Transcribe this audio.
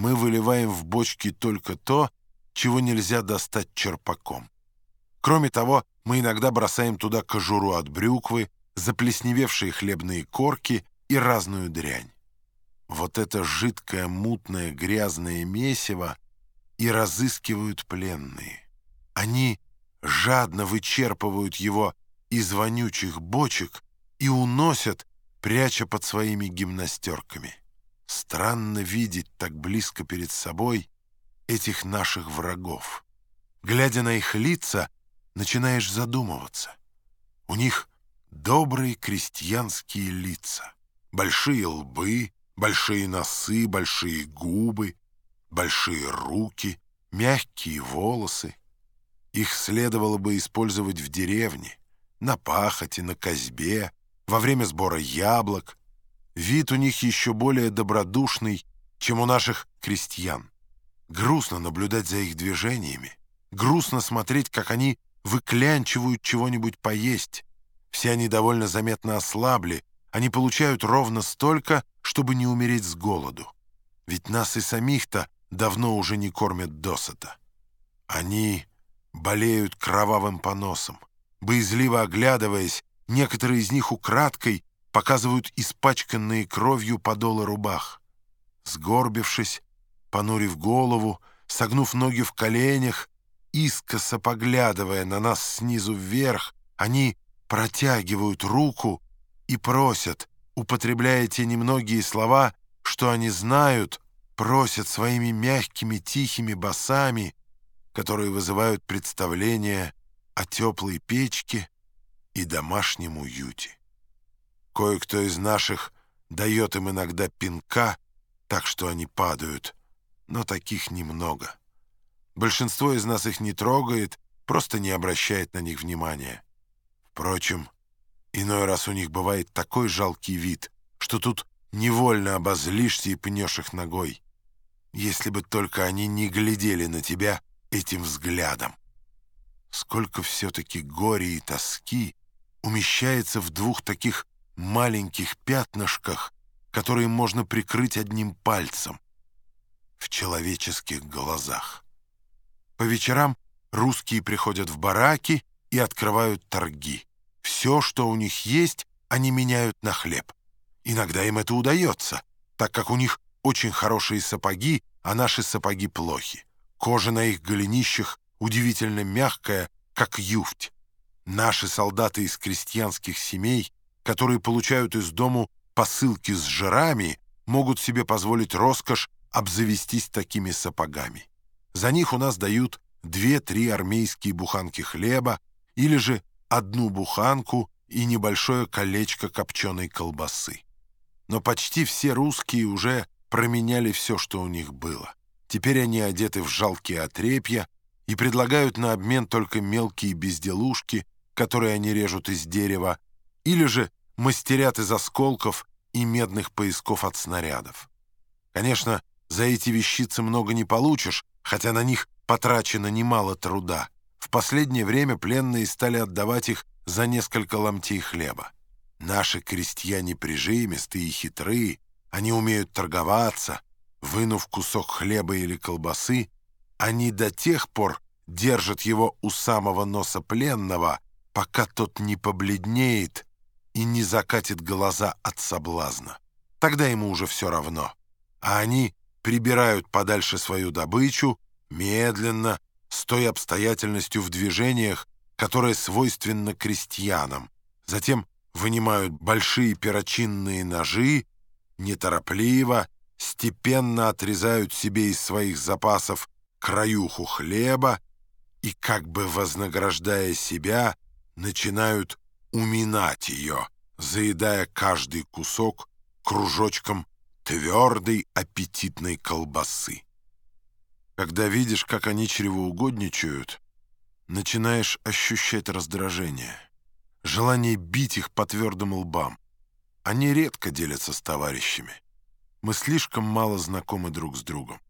мы выливаем в бочки только то, чего нельзя достать черпаком. Кроме того, мы иногда бросаем туда кожуру от брюквы, заплесневевшие хлебные корки и разную дрянь. Вот это жидкое, мутное, грязное месиво и разыскивают пленные. Они жадно вычерпывают его из вонючих бочек и уносят, пряча под своими гимнастерками. Странно видеть так близко перед собой этих наших врагов. Глядя на их лица, начинаешь задумываться. У них добрые крестьянские лица, большие лбы, большие носы, большие губы, большие руки, мягкие волосы. Их следовало бы использовать в деревне, на пахоте, на козьбе, во время сбора яблок. Вид у них еще более добродушный, чем у наших крестьян. Грустно наблюдать за их движениями. Грустно смотреть, как они выклянчивают чего-нибудь поесть. Все они довольно заметно ослабли. Они получают ровно столько, чтобы не умереть с голоду. Ведь нас и самих-то давно уже не кормят досыта. Они болеют кровавым поносом. Боязливо оглядываясь, некоторые из них украдкой показывают испачканные кровью подолы рубах. Сгорбившись, понурив голову, согнув ноги в коленях, искоса поглядывая на нас снизу вверх, они протягивают руку и просят, употребляя те немногие слова, что они знают, просят своими мягкими тихими басами, которые вызывают представление о теплой печке и домашнем уюте. Кое-кто из наших дает им иногда пинка, так что они падают — но таких немного. Большинство из нас их не трогает, просто не обращает на них внимания. Впрочем, иной раз у них бывает такой жалкий вид, что тут невольно обозлишься и пнешь их ногой. Если бы только они не глядели на тебя этим взглядом. Сколько все-таки горя и тоски умещается в двух таких маленьких пятнышках, которые можно прикрыть одним пальцем в человеческих глазах. По вечерам русские приходят в бараки и открывают торги. Все, что у них есть, они меняют на хлеб. Иногда им это удается, так как у них очень хорошие сапоги, а наши сапоги плохи. Кожа на их голенищах удивительно мягкая, как юфть. Наши солдаты из крестьянских семей, которые получают из дому посылки с жирами, могут себе позволить роскошь обзавестись такими сапогами. За них у нас дают две-три армейские буханки хлеба или же одну буханку и небольшое колечко копченой колбасы. Но почти все русские уже променяли все, что у них было. Теперь они одеты в жалкие отрепья и предлагают на обмен только мелкие безделушки, которые они режут из дерева, или же мастерят из осколков и медных поясков от снарядов. Конечно, за эти вещицы много не получишь, хотя на них потрачено немало труда. В последнее время пленные стали отдавать их за несколько ломтей хлеба. Наши крестьяне прижимистые и хитрые, они умеют торговаться. Вынув кусок хлеба или колбасы, они до тех пор держат его у самого носа пленного, пока тот не побледнеет и не закатит глаза от соблазна. Тогда ему уже все равно. А они прибирают подальше свою добычу, медленно, с той обстоятельностью в движениях, которая свойственна крестьянам. Затем вынимают большие перочинные ножи, неторопливо, степенно отрезают себе из своих запасов краюху хлеба и, как бы вознаграждая себя, начинают уминать ее, заедая каждый кусок кружочком твердой аппетитной колбасы. Когда видишь, как они чревоугодничают, начинаешь ощущать раздражение, желание бить их по твердым лбам. Они редко делятся с товарищами. Мы слишком мало знакомы друг с другом.